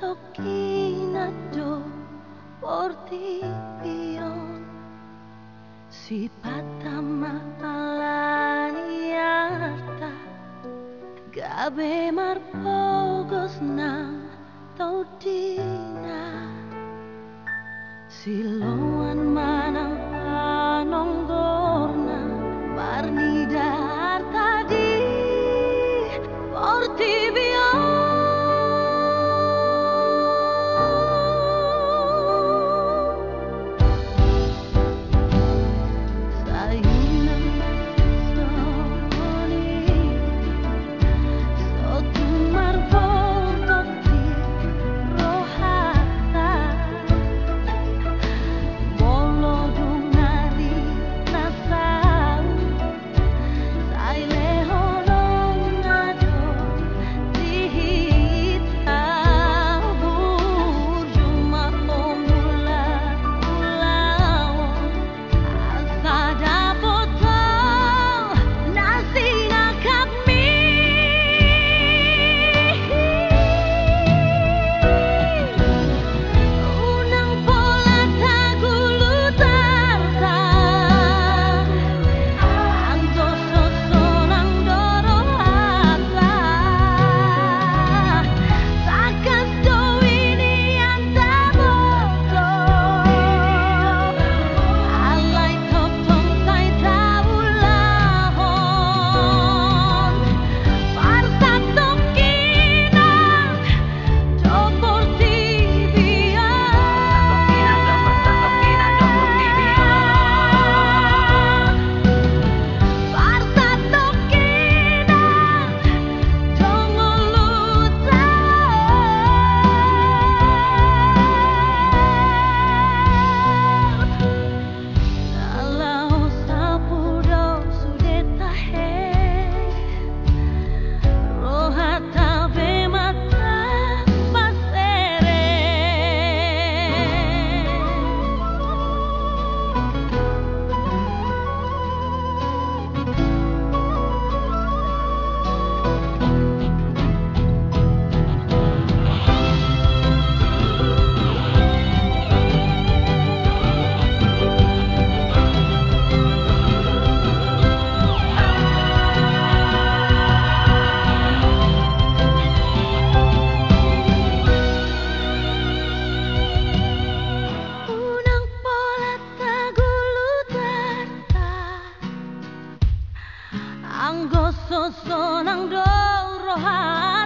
tocchinato portipion si patama alaniarta gabe marpogos na taudina siloan Koso sonang so